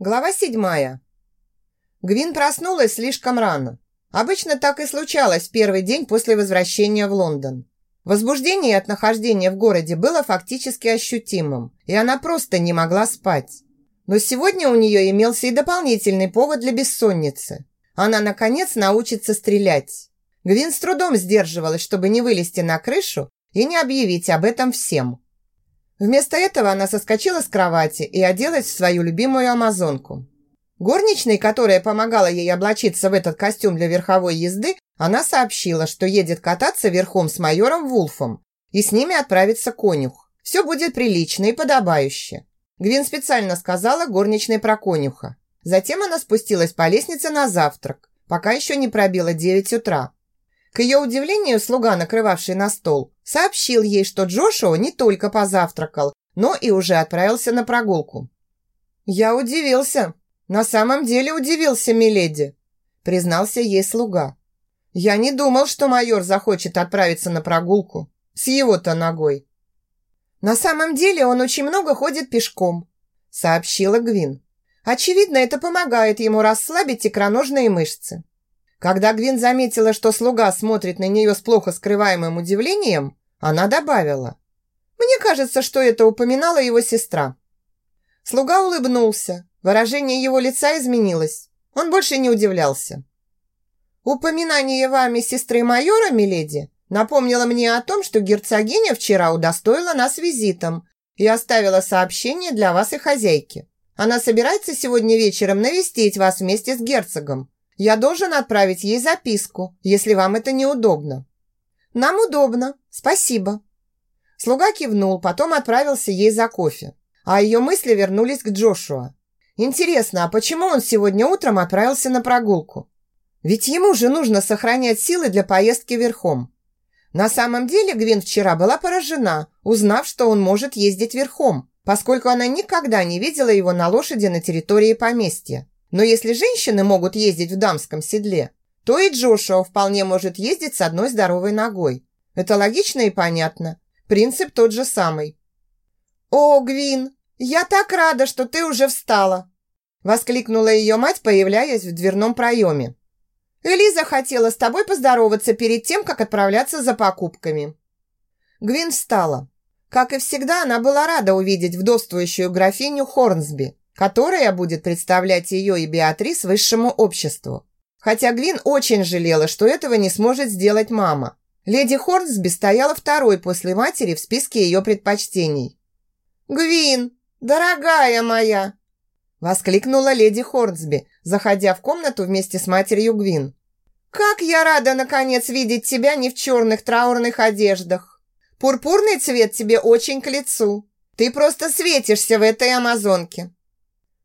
Глава седьмая. Гвин проснулась слишком рано. Обычно так и случалось в первый день после возвращения в Лондон. Возбуждение от нахождения в городе было фактически ощутимым, и она просто не могла спать. Но сегодня у нее имелся и дополнительный повод для бессонницы. Она, наконец, научится стрелять. Гвин с трудом сдерживалась, чтобы не вылезти на крышу и не объявить об этом всем. Вместо этого она соскочила с кровати и оделась в свою любимую амазонку. Горничной, которая помогала ей облачиться в этот костюм для верховой езды, она сообщила, что едет кататься верхом с майором Вулфом и с ними отправится конюх. Все будет прилично и подобающе. Гвин специально сказала горничной про конюха. Затем она спустилась по лестнице на завтрак, пока еще не пробило 9 утра. К ее удивлению, слуга, накрывавший на стол, сообщил ей, что Джошуа не только позавтракал, но и уже отправился на прогулку. «Я удивился. На самом деле удивился, миледи», признался ей слуга. «Я не думал, что майор захочет отправиться на прогулку. С его-то ногой». «На самом деле он очень много ходит пешком», сообщила Гвин. «Очевидно, это помогает ему расслабить икроножные мышцы». Когда Гвин заметила, что слуга смотрит на нее с плохо скрываемым удивлением, она добавила. «Мне кажется, что это упоминала его сестра». Слуга улыбнулся. Выражение его лица изменилось. Он больше не удивлялся. «Упоминание вами сестры майора, миледи, напомнило мне о том, что герцогиня вчера удостоила нас визитом и оставила сообщение для вас и хозяйки. Она собирается сегодня вечером навестить вас вместе с герцогом. Я должен отправить ей записку, если вам это неудобно». «Нам удобно. Спасибо». Слуга кивнул, потом отправился ей за кофе. А ее мысли вернулись к Джошуа. Интересно, а почему он сегодня утром отправился на прогулку? Ведь ему же нужно сохранять силы для поездки верхом. На самом деле Гвин вчера была поражена, узнав, что он может ездить верхом, поскольку она никогда не видела его на лошади на территории поместья. Но если женщины могут ездить в дамском седле, то и Джошуа вполне может ездить с одной здоровой ногой. Это логично и понятно. Принцип тот же самый. «О, Гвин, я так рада, что ты уже встала!» Воскликнула ее мать, появляясь в дверном проеме. «Элиза хотела с тобой поздороваться перед тем, как отправляться за покупками». Гвин встала. Как и всегда, она была рада увидеть вдовствующую графиню Хорнсби, которая будет представлять ее и Беатрис высшему обществу. Хотя Гвин очень жалела, что этого не сможет сделать мама. Леди Хорнсби стояла второй после матери в списке ее предпочтений. «Гвин, дорогая моя!» Воскликнула леди Хорнсби, заходя в комнату вместе с матерью Гвин. «Как я рада, наконец, видеть тебя не в черных траурных одеждах! Пурпурный цвет тебе очень к лицу. Ты просто светишься в этой амазонке.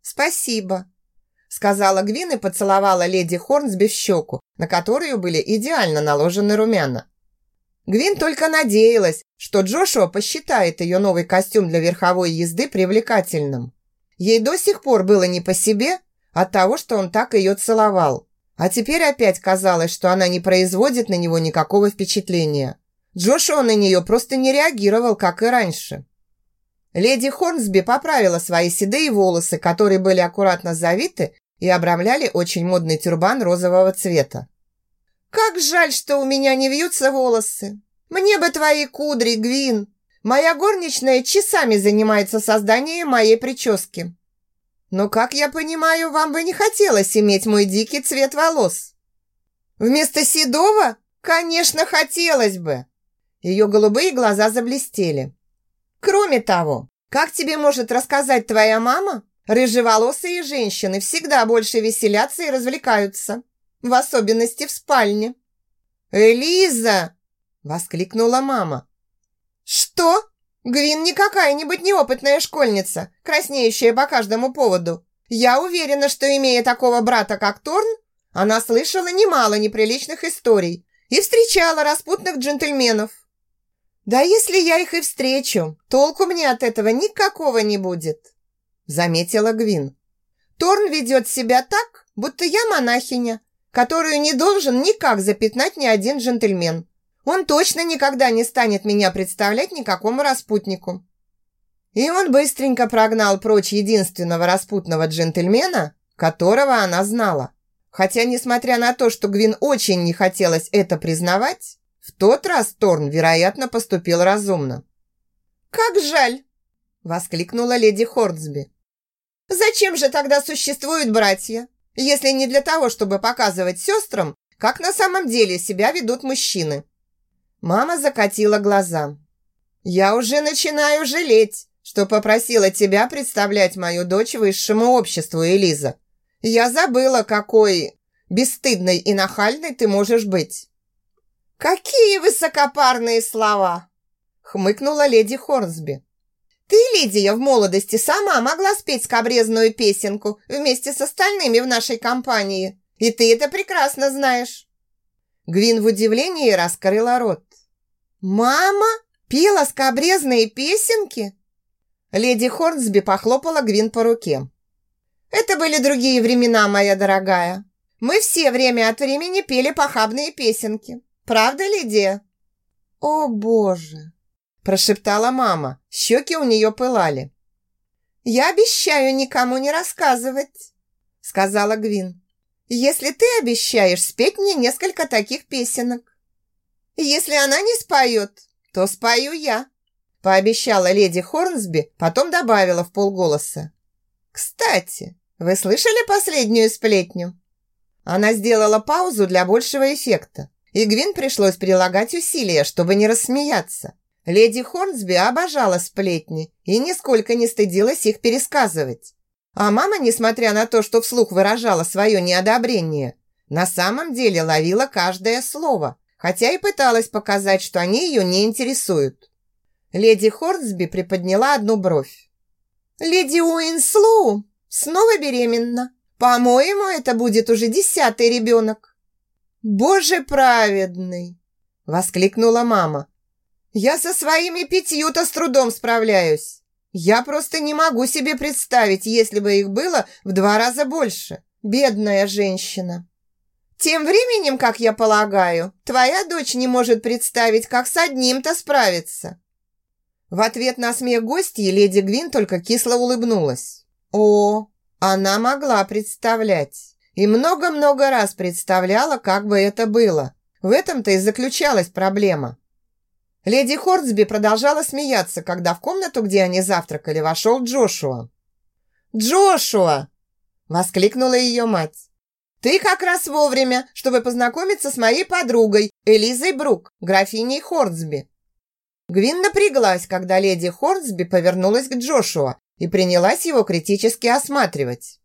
«Спасибо», – сказала Гвин и поцеловала леди Хорнсби в щеку, на которую были идеально наложены румяна. Гвин только надеялась, что Джошуа посчитает ее новый костюм для верховой езды привлекательным. Ей до сих пор было не по себе от того, что он так ее целовал. А теперь опять казалось, что она не производит на него никакого впечатления. Джошуа на нее просто не реагировал, как и раньше. Леди Хорнсби поправила свои седые волосы, которые были аккуратно завиты и обрамляли очень модный тюрбан розового цвета. «Как жаль, что у меня не вьются волосы! Мне бы твои кудри, Гвин! Моя горничная часами занимается созданием моей прически. Но, как я понимаю, вам бы не хотелось иметь мой дикий цвет волос?» «Вместо седого? Конечно, хотелось бы!» Ее голубые глаза заблестели. Кроме того, как тебе может рассказать твоя мама, рыжеволосые женщины всегда больше веселятся и развлекаются, в особенности в спальне. «Элиза!» – воскликнула мама. «Что? Гвин не какая-нибудь неопытная школьница, краснеющая по каждому поводу. Я уверена, что, имея такого брата, как Торн, она слышала немало неприличных историй и встречала распутных джентльменов. «Да если я их и встречу, толку мне от этого никакого не будет», заметила Гвин. «Торн ведет себя так, будто я монахиня, которую не должен никак запятнать ни один джентльмен. Он точно никогда не станет меня представлять никакому распутнику». И он быстренько прогнал прочь единственного распутного джентльмена, которого она знала. Хотя, несмотря на то, что Гвин очень не хотелось это признавать, в тот раз Торн, вероятно, поступил разумно. «Как жаль!» – воскликнула леди Хордсби. «Зачем же тогда существуют братья, если не для того, чтобы показывать сестрам, как на самом деле себя ведут мужчины?» Мама закатила глаза. «Я уже начинаю жалеть, что попросила тебя представлять мою дочь высшему обществу, Элиза. Я забыла, какой бесстыдной и нахальной ты можешь быть». «Какие высокопарные слова!» хмыкнула леди Хорнсби. «Ты, Лидия, в молодости сама могла спеть скобрезную песенку вместе с остальными в нашей компании, и ты это прекрасно знаешь». Гвин в удивлении раскрыла рот. «Мама пела скобрезные песенки?» Леди Хорнсби похлопала Гвин по руке. Это были другие времена, моя дорогая. Мы все время от времени пели похабные песенки. Правда, Лидия? О, боже, прошептала мама. Щеки у нее пылали. Я обещаю никому не рассказывать, сказала Гвин. Если ты обещаешь спеть мне несколько таких песенок. Если она не споет, то спою я, пообещала леди Хорнсби, потом добавила в полголоса. Кстати, вы слышали последнюю сплетню? Она сделала паузу для большего эффекта, и Гвин пришлось прилагать усилия, чтобы не рассмеяться. Леди Хорнсби обожала сплетни и нисколько не стыдилась их пересказывать. А мама, несмотря на то, что вслух выражала свое неодобрение, на самом деле ловила каждое слово, хотя и пыталась показать, что они ее не интересуют. Леди Хорнсби приподняла одну бровь. «Леди Уинслоу снова беременна. По-моему, это будет уже десятый ребенок». «Боже праведный!» – воскликнула мама. «Я со своими пятью-то с трудом справляюсь. Я просто не могу себе представить, если бы их было в два раза больше. Бедная женщина!» «Тем временем, как я полагаю, твоя дочь не может представить, как с одним-то справиться». В ответ на смех гостей леди Гвин только кисло улыбнулась. О, она могла представлять. И много-много раз представляла, как бы это было. В этом-то и заключалась проблема. Леди Хордсби продолжала смеяться, когда в комнату, где они завтракали, вошел Джошуа. «Джошуа!» – воскликнула ее мать. «Ты как раз вовремя, чтобы познакомиться с моей подругой Элизой Брук, графиней Хордсби. Гвин напряглась, когда леди Хорнсби повернулась к Джошуа и принялась его критически осматривать.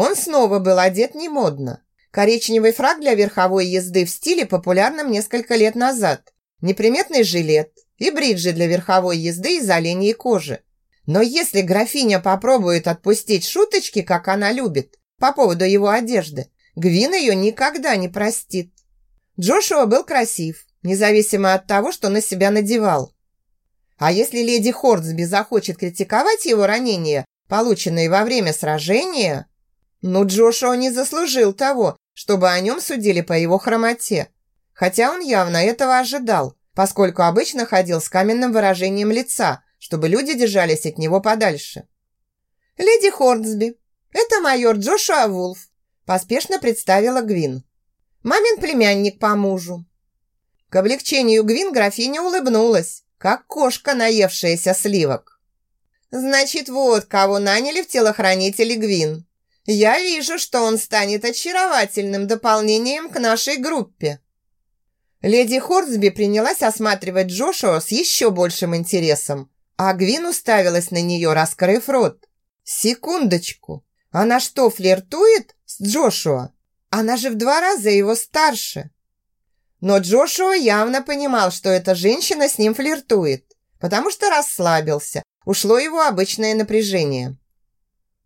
Он снова был одет немодно. Коричневый фраг для верховой езды в стиле, популярном несколько лет назад, неприметный жилет и бриджи для верховой езды из оленьей кожи. Но если графиня попробует отпустить шуточки, как она любит, по поводу его одежды, Гвин ее никогда не простит. Джошуа был красив, независимо от того, что на себя надевал. А если леди Хордсби захочет критиковать его ранения, полученные во время сражения, ну Джошуа не заслужил того, чтобы о нем судили по его хромоте. Хотя он явно этого ожидал, поскольку обычно ходил с каменным выражением лица, чтобы люди держались от него подальше. «Леди Хордсби, это майор Джошуа Вулф», поспешно представила Гвин. «Мамин племянник по мужу». К облегчению Гвин графиня улыбнулась, как кошка, наевшаяся сливок. Значит, вот кого наняли в телохранители Гвин. Я вижу, что он станет очаровательным дополнением к нашей группе. Леди Хорсби принялась осматривать Джошуа с еще большим интересом, а Гвин уставилась на нее, раскрыв рот. Секундочку, она что, флиртует с Джошуа? Она же в два раза его старше. Но Джошуа явно понимал, что эта женщина с ним флиртует, потому что расслабился, ушло его обычное напряжение.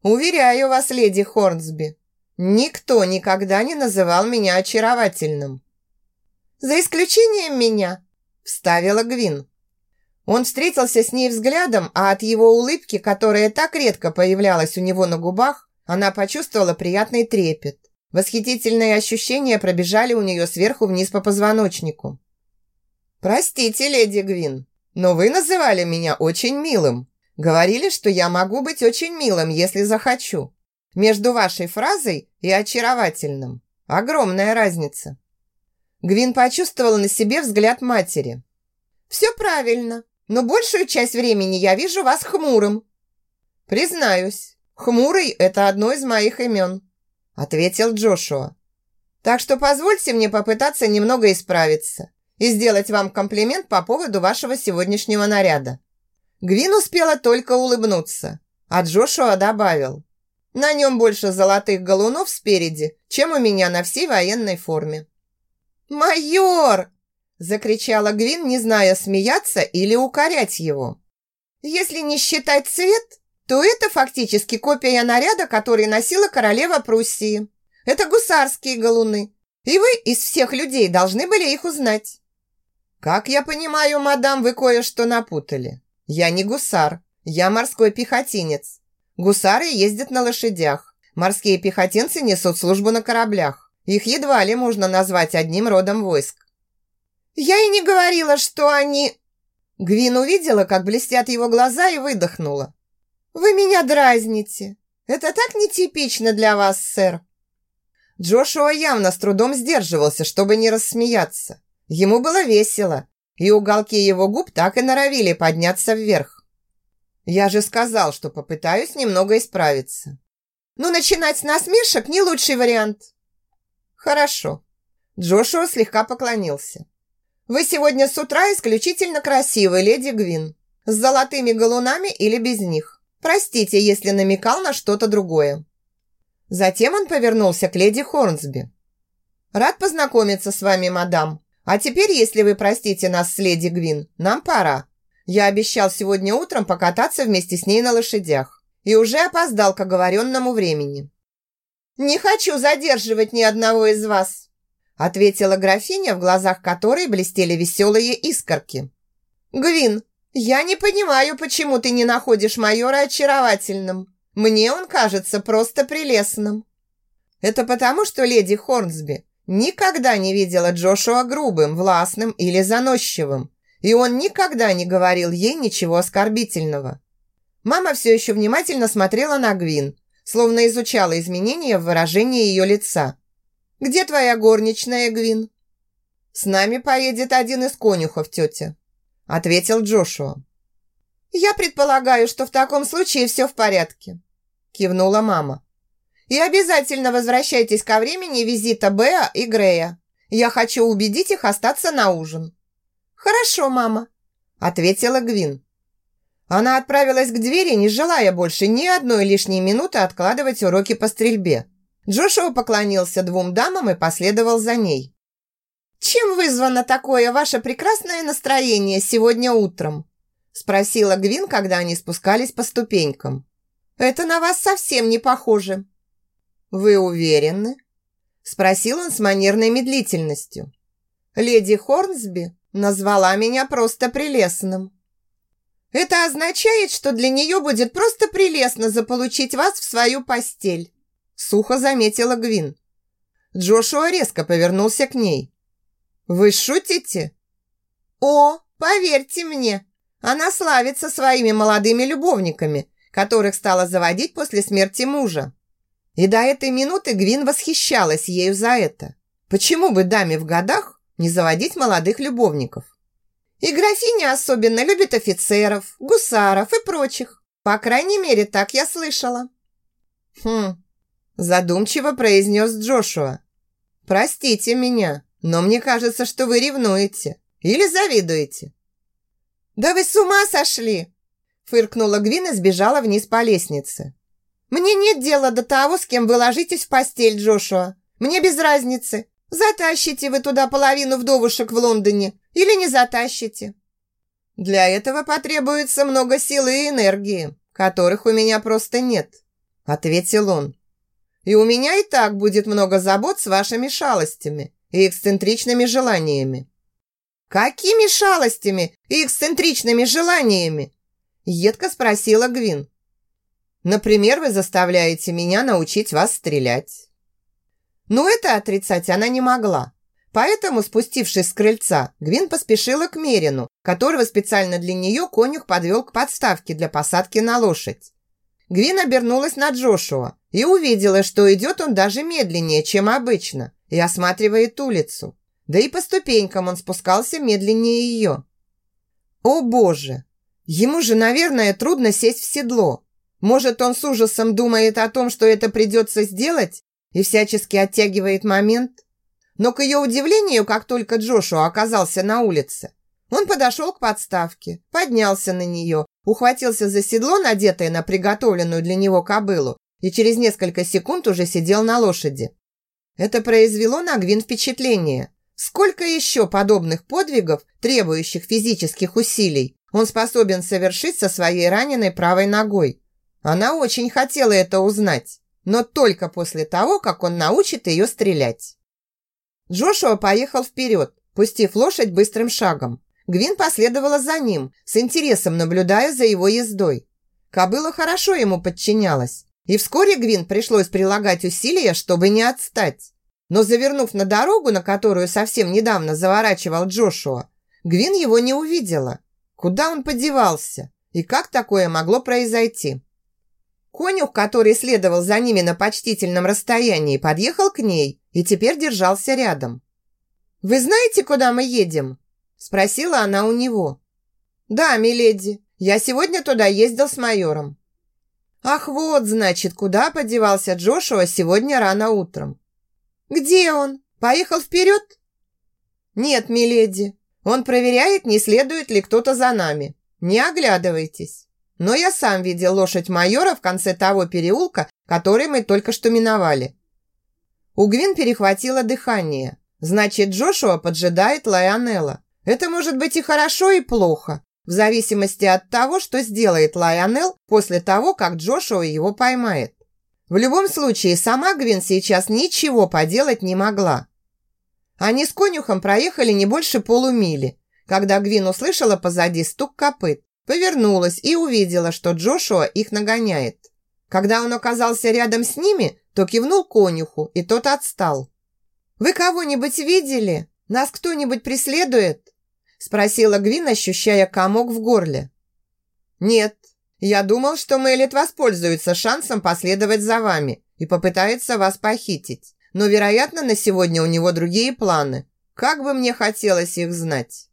«Уверяю вас, леди Хорнсби, никто никогда не называл меня очаровательным». «За исключением меня», – вставила Гвин. Он встретился с ней взглядом, а от его улыбки, которая так редко появлялась у него на губах, она почувствовала приятный трепет. Восхитительные ощущения пробежали у нее сверху вниз по позвоночнику. «Простите, леди Гвин, но вы называли меня очень милым», Говорили, что я могу быть очень милым, если захочу. Между вашей фразой и очаровательным. Огромная разница. Гвин почувствовала на себе взгляд матери. «Все правильно, но большую часть времени я вижу вас хмурым». «Признаюсь, хмурый – это одно из моих имен», – ответил Джошуа. «Так что позвольте мне попытаться немного исправиться и сделать вам комплимент по поводу вашего сегодняшнего наряда». Гвин успела только улыбнуться, а Джошуа добавил. «На нем больше золотых галунов спереди, чем у меня на всей военной форме». «Майор!» – закричала Гвин, не зная, смеяться или укорять его. «Если не считать цвет, то это фактически копия наряда, который носила королева Пруссии. Это гусарские галуны, и вы из всех людей должны были их узнать». «Как я понимаю, мадам, вы кое-что напутали. Я не гусар, я морской пехотинец. Гусары ездят на лошадях, морские пехотинцы несут службу на кораблях. Их едва ли можно назвать одним родом войск». «Я и не говорила, что они...» Гвин увидела, как блестят его глаза и выдохнула. «Вы меня дразните. Это так нетипично для вас, сэр». Джошуа явно с трудом сдерживался, чтобы не рассмеяться. Ему было весело, и уголки его губ так и норовили подняться вверх. Я же сказал, что попытаюсь немного исправиться. Но начинать с насмешек не лучший вариант. Хорошо. Джошуа слегка поклонился. Вы сегодня с утра исключительно красивый, леди Гвин. С золотыми галунами или без них. Простите, если намекал на что-то другое. Затем он повернулся к леди Хорнсби. «Рад познакомиться с вами, мадам. А теперь, если вы простите нас с леди Гвин, нам пора. Я обещал сегодня утром покататься вместе с ней на лошадях и уже опоздал к оговоренному времени». «Не хочу задерживать ни одного из вас», ответила графиня, в глазах которой блестели веселые искорки. «Гвин, я не понимаю, почему ты не находишь майора очаровательным. Мне он кажется просто прелестным. Это потому, что леди Хорнсби никогда не видела Джошуа грубым, властным или заносчивым, и он никогда не говорил ей ничего оскорбительного. Мама все еще внимательно смотрела на Гвин, словно изучала изменения в выражении ее лица. «Где твоя горничная, Гвин?» «С нами поедет один из конюхов, тетя», ответил Джошуа. «Я предполагаю, что в таком случае все в порядке», – кивнула мама. «И обязательно возвращайтесь ко времени визита Беа и Грея. Я хочу убедить их остаться на ужин». «Хорошо, мама», – ответила Гвин. Она отправилась к двери, не желая больше ни одной лишней минуты откладывать уроки по стрельбе. Джошуа поклонился двум дамам и последовал за ней. «Чем вызвано такое ваше прекрасное настроение сегодня утром?» Спросила Гвин, когда они спускались по ступенькам. «Это на вас совсем не похоже». «Вы уверены?» Спросил он с манерной медлительностью. «Леди Хорнсби назвала меня просто прелестным». «Это означает, что для нее будет просто прелестно заполучить вас в свою постель», сухо заметила Гвин. Джошуа резко повернулся к ней. «Вы шутите?» «О, поверьте мне, она славится своими молодыми любовниками, которых стала заводить после смерти мужа. И до этой минуты Гвин восхищалась ею за это. Почему бы даме в годах не заводить молодых любовников? И графиня особенно любит офицеров, гусаров и прочих. По крайней мере, так я слышала. Хм, задумчиво произнес Джошуа. Простите меня, но мне кажется, что вы ревнуете или завидуете. «Да вы с ума сошли!» Фыркнула Гвин и сбежала вниз по лестнице. «Мне нет дела до того, с кем вы ложитесь в постель, Джошуа. Мне без разницы, затащите вы туда половину вдовушек в Лондоне или не затащите. Для этого потребуется много силы и энергии, которых у меня просто нет», ответил он. «И у меня и так будет много забот с вашими шалостями и эксцентричными желаниями. «Какими шалостями и эксцентричными желаниями?» Едко спросила Гвин. «Например, вы заставляете меня научить вас стрелять». Но это отрицать она не могла, Поэтому, спустившись с крыльца, Гвин поспешила к Мерину, которого специально для нее конюх подвел к подставке для посадки на лошадь. Гвин обернулась на Джошуа и увидела, что идет он даже медленнее, чем обычно, и осматривает улицу. Да и по ступенькам он спускался медленнее ее. О боже! Ему же, наверное, трудно сесть в седло. Может, он с ужасом думает о том, что это придется сделать, и всячески оттягивает момент? Но к ее удивлению, как только Джошуа оказался на улице, он подошел к подставке, поднялся на нее, ухватился за седло, надетое на приготовленную для него кобылу, и через несколько секунд уже сидел на лошади. Это произвело на Гвин впечатление. Сколько еще подобных подвигов, требующих физических усилий, он способен совершить со своей раненой правой ногой? Она очень хотела это узнать, но только после того, как он научит ее стрелять. Джошуа поехал вперед, пустив лошадь быстрым шагом. Гвин последовала за ним, с интересом наблюдая за его ездой. Кобыла хорошо ему подчинялась, и вскоре Гвин пришлось прилагать усилия, чтобы не отстать. Но завернув на дорогу, на которую совсем недавно заворачивал Джошуа, Гвин его не увидела. Куда он подевался? И как такое могло произойти? Конюх, который следовал за ними на почтительном расстоянии, подъехал к ней и теперь держался рядом. «Вы знаете, куда мы едем?» Спросила она у него. «Да, миледи, я сегодня туда ездил с майором». «Ах, вот, значит, куда подевался Джошуа сегодня рано утром». «Где он? Поехал вперед?» «Нет, миледи, он проверяет, не следует ли кто-то за нами. Не оглядывайтесь». Но я сам видел лошадь майора в конце того переулка, который мы только что миновали. У Гвин перехватило дыхание. Значит, Джошуа поджидает Лайонелла. Это может быть и хорошо, и плохо, в зависимости от того, что сделает Лайонелл после того, как Джошуа его поймает. В любом случае, сама Гвин сейчас ничего поделать не могла. Они с конюхом проехали не больше полумили, когда Гвин услышала позади стук копыт. Повернулась и увидела, что Джошуа их нагоняет. Когда он оказался рядом с ними, то кивнул конюху, и тот отстал. «Вы кого-нибудь видели? Нас кто-нибудь преследует?» Спросила Гвин, ощущая комок в горле. «Нет, я думал, что Мэлит воспользуется шансом последовать за вами и попытается вас похитить. Но, вероятно, на сегодня у него другие планы. Как бы мне хотелось их знать».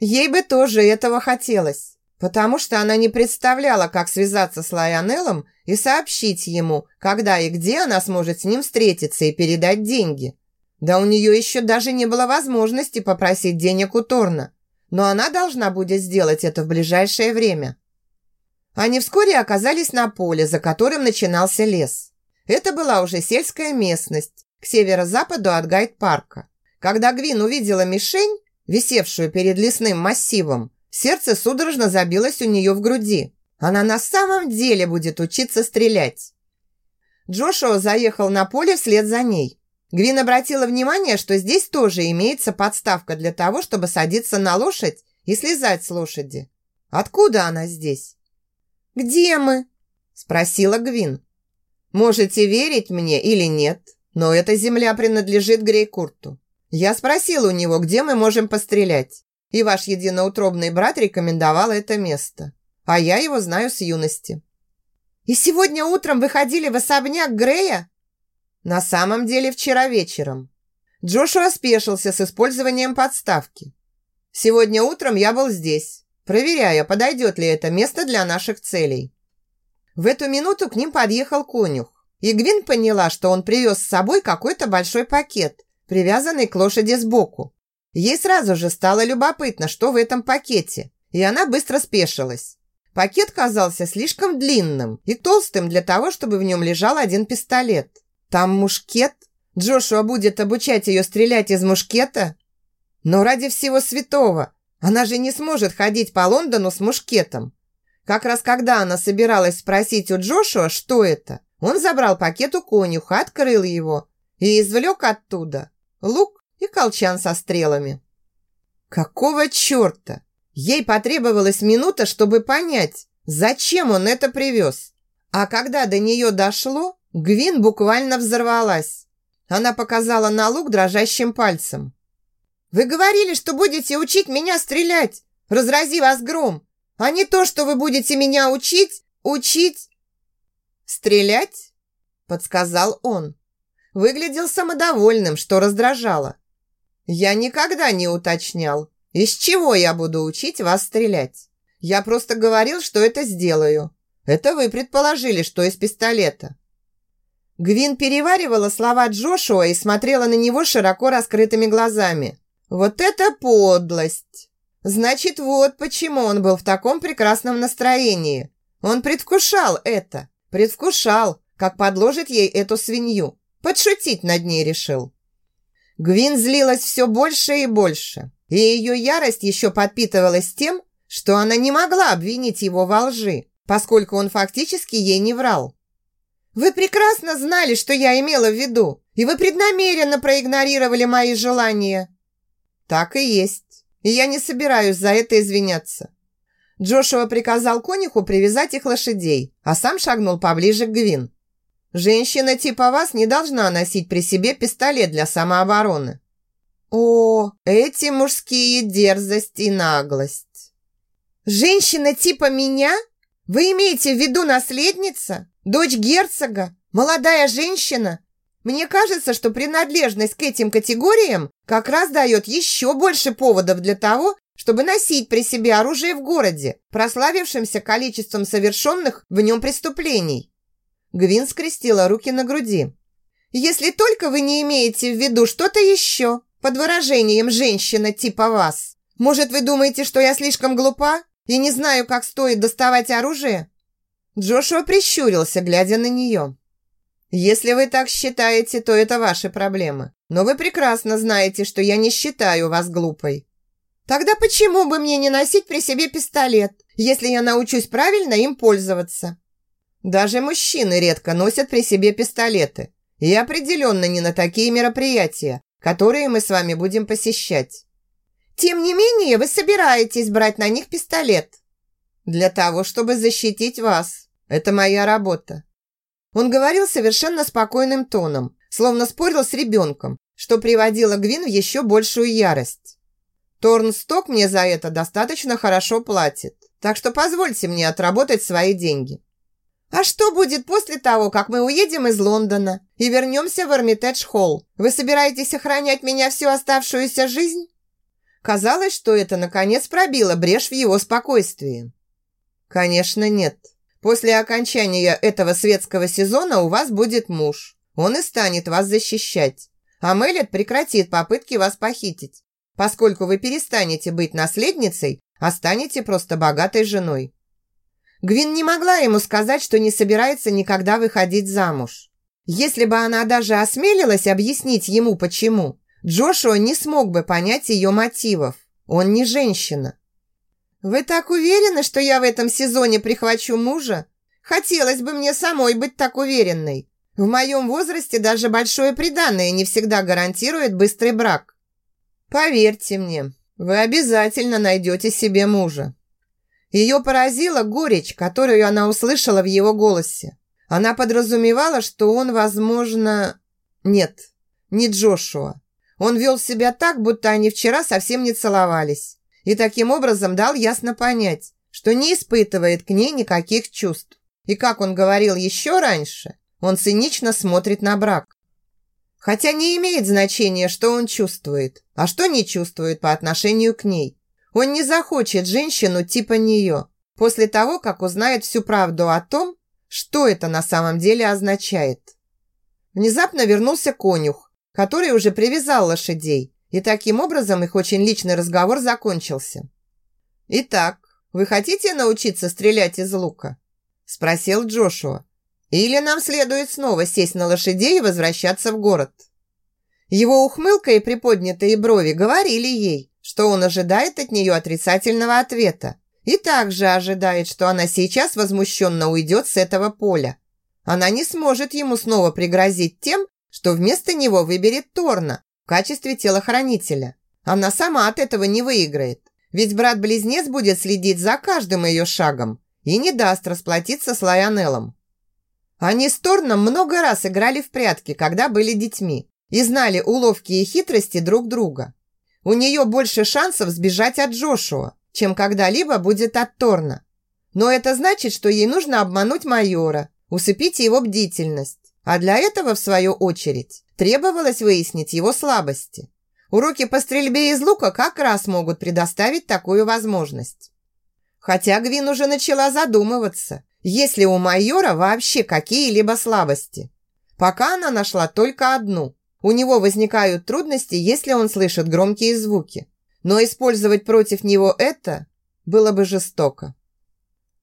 Ей бы тоже этого хотелось, потому что она не представляла, как связаться с Лайонеллом и сообщить ему, когда и где она сможет с ним встретиться и передать деньги. Да у нее еще даже не было возможности попросить денег у Торна, но она должна будет сделать это в ближайшее время. Они вскоре оказались на поле, за которым начинался лес. Это была уже сельская местность, к северо-западу от гайд-парка. Когда Гвин увидела мишень, висевшую перед лесным массивом, сердце судорожно забилось у нее в груди. Она на самом деле будет учиться стрелять. Джошуа заехал на поле вслед за ней. Гвин обратила внимание, что здесь тоже имеется подставка для того, чтобы садиться на лошадь и слезать с лошади. Откуда она здесь? «Где мы?» – спросила Гвин. «Можете верить мне или нет, но эта земля принадлежит Грейкурту. Я спросил у него, где мы можем пострелять. И ваш единоутробный брат рекомендовал это место. А я его знаю с юности. И сегодня утром выходили в особняк Грея? На самом деле вчера вечером. Джошуа спешился с использованием подставки. Сегодня утром я был здесь, проверяя, подойдет ли это место для наших целей. В эту минуту к ним подъехал конюх. И Гвин поняла, что он привез с собой какой-то большой пакет, привязанный к лошади сбоку. Ей сразу же стало любопытно, что в этом пакете, и она быстро спешилась. Пакет казался слишком длинным и толстым для того, чтобы в нем лежал один пистолет. Там мушкет? Джошуа будет обучать ее стрелять из мушкета? Но ради всего святого, она же не сможет ходить по Лондону с мушкетом. Как раз когда она собиралась спросить у Джошуа, что это, он забрал пакет у конюха, открыл его и извлек оттуда лук и колчан со стрелами. Какого черта? Ей потребовалась минута, чтобы понять, зачем он это привез. А когда до нее дошло, Гвин буквально взорвалась. Она показала на лук дрожащим пальцем. «Вы говорили, что будете учить меня стрелять! Разрази вас гром! А не то, что вы будете меня учить, учить...» «Стрелять?» – подсказал он. Выглядел самодовольным, что раздражало. «Я никогда не уточнял, из чего я буду учить вас стрелять. Я просто говорил, что это сделаю. Это вы предположили, что из пистолета». Гвин переваривала слова Джошуа и смотрела на него широко раскрытыми глазами. «Вот это подлость!» Значит, вот почему он был в таком прекрасном настроении. Он предвкушал это. Предвкушал, как подложит ей эту свинью. Подшутить над ней решил. Гвин злилась все больше и больше. И ее ярость еще подпитывалась тем, что она не могла обвинить его во лжи, поскольку он фактически ей не врал. «Вы прекрасно знали, что я имела в виду, и вы преднамеренно проигнорировали мои желания». «Так и есть, и я не собираюсь за это извиняться». Джошуа приказал конюху привязать их лошадей, а сам шагнул поближе к Гвин. «Женщина типа вас не должна носить при себе пистолет для самообороны». «О, эти мужские дерзость и наглость!» «Женщина типа меня? Вы имеете в виду наследница?» Дочь герцога? Молодая женщина? Мне кажется, что принадлежность к этим категориям как раз дает еще больше поводов для того, чтобы носить при себе оружие в городе, прославившемся количеством совершенных в нем преступлений. Гвин скрестила руки на груди. «Если только вы не имеете в виду что-то еще, под выражением «женщина типа вас». Может, вы думаете, что я слишком глупа и не знаю, как стоит доставать оружие? Джошуа прищурился, глядя на нее. «Если вы так считаете, то это ваши проблемы. Но вы прекрасно знаете, что я не считаю вас глупой». «Тогда почему бы мне не носить при себе пистолет, если я научусь правильно им пользоваться?» «Даже мужчины редко носят при себе пистолеты. И определенно не на такие мероприятия, которые мы с вами будем посещать». «Тем не менее, вы собираетесь брать на них пистолет?» Для того, чтобы защитить вас. Это моя работа». Он говорил совершенно спокойным тоном, словно спорил с ребенком, что приводило Гвин в еще большую ярость. «Торнсток мне за это достаточно хорошо платит, так что позвольте мне отработать свои деньги». «А что будет после того, как мы уедем из Лондона и вернемся в Эрмитедж-холл? Вы собираетесь охранять меня всю оставшуюся жизнь?» Казалось, что это, наконец, пробило брешь в его спокойствии. «Конечно, нет. После окончания этого светского сезона у вас будет муж. Он и станет вас защищать. А Мелет прекратит попытки вас похитить, поскольку вы перестанете быть наследницей, а станете просто богатой женой». Гвин не могла ему сказать, что не собирается никогда выходить замуж. Если бы она даже осмелилась объяснить ему, почему, Джошуа не смог бы понять ее мотивов. Он не женщина. «Вы так уверены, что я в этом сезоне прихвачу мужа? Хотелось бы мне самой быть так уверенной. В моем возрасте даже большое приданное не всегда гарантирует быстрый брак. Поверьте мне, вы обязательно найдете себе мужа». Ее поразила горечь, которую она услышала в его голосе. Она подразумевала, что он, возможно... Нет, не Джошуа. Он вел себя так, будто они вчера совсем не целовались и таким образом дал ясно понять, что не испытывает к ней никаких чувств. И как он говорил еще раньше, он цинично смотрит на брак. Хотя не имеет значения, что он чувствует, а что не чувствует по отношению к ней. Он не захочет женщину типа нее, после того, как узнает всю правду о том, что это на самом деле означает. Внезапно вернулся конюх, который уже привязал лошадей и таким образом их очень личный разговор закончился. «Итак, вы хотите научиться стрелять из лука?» Спросил Джошуа. «Или нам следует снова сесть на лошадей и возвращаться в город?» Его ухмылка и приподнятые брови говорили ей, что он ожидает от нее отрицательного ответа и также ожидает, что она сейчас возмущенно уйдет с этого поля. Она не сможет ему снова пригрозить тем, что вместо него выберет Торна, качестве телохранителя. Она сама от этого не выиграет, ведь брат-близнец будет следить за каждым ее шагом и не даст расплатиться с Лайонеллом. Они с Торном много раз играли в прятки, когда были детьми, и знали уловки и хитрости друг друга. У нее больше шансов сбежать от Джошуа, чем когда-либо будет от Торна. Но это значит, что ей нужно обмануть майора, усыпить его бдительность. А для этого, в свою очередь, требовалось выяснить его слабости. Уроки по стрельбе из лука как раз могут предоставить такую возможность. Хотя Гвин уже начала задумываться, есть ли у майора вообще какие-либо слабости. Пока она нашла только одну. У него возникают трудности, если он слышит громкие звуки. Но использовать против него это было бы жестоко.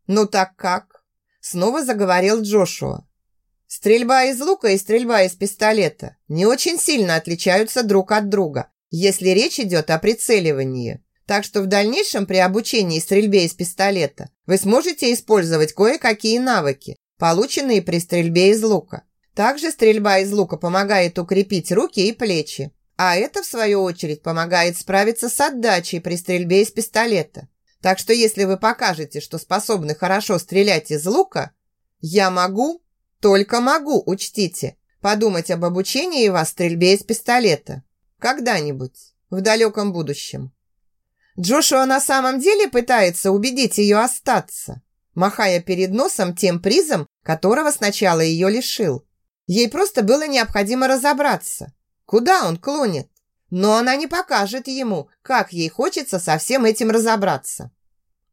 «Ну так как?» Снова заговорил Джошуа. Стрельба из лука и стрельба из пистолета не очень сильно отличаются друг от друга, если речь идет о прицеливании. Так что в дальнейшем при обучении стрельбе из пистолета вы сможете использовать кое-какие навыки, полученные при стрельбе из лука. Также стрельба из лука помогает укрепить руки и плечи, а это, в свою очередь, помогает справиться с отдачей при стрельбе из пистолета. Так что если вы покажете, что способны хорошо стрелять из лука, я могу, только могу, учтите, подумать об обучении вас стрельбе из пистолета. Когда-нибудь, в далеком будущем. Джошуа на самом деле пытается убедить ее остаться, махая перед носом тем призом, которого сначала ее лишил. Ей просто было необходимо разобраться, куда он клонит. Но она не покажет ему, как ей хочется со всем этим разобраться.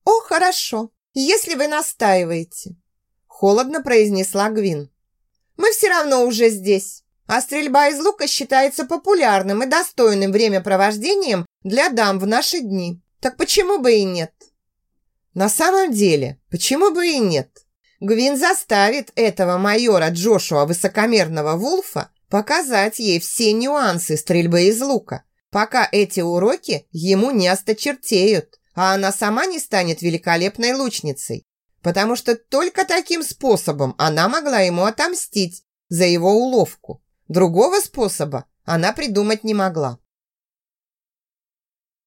«О, хорошо, если вы настаиваете», – холодно произнесла Гвин. «Мы все равно уже здесь, а стрельба из лука считается популярным и достойным времяпровождением для дам в наши дни. Так почему бы и нет?» «На самом деле, почему бы и нет?» Гвин заставит этого майора Джошуа Высокомерного Вулфа показать ей все нюансы стрельбы из лука, пока эти уроки ему не осточертеют а она сама не станет великолепной лучницей, потому что только таким способом она могла ему отомстить за его уловку. Другого способа она придумать не могла.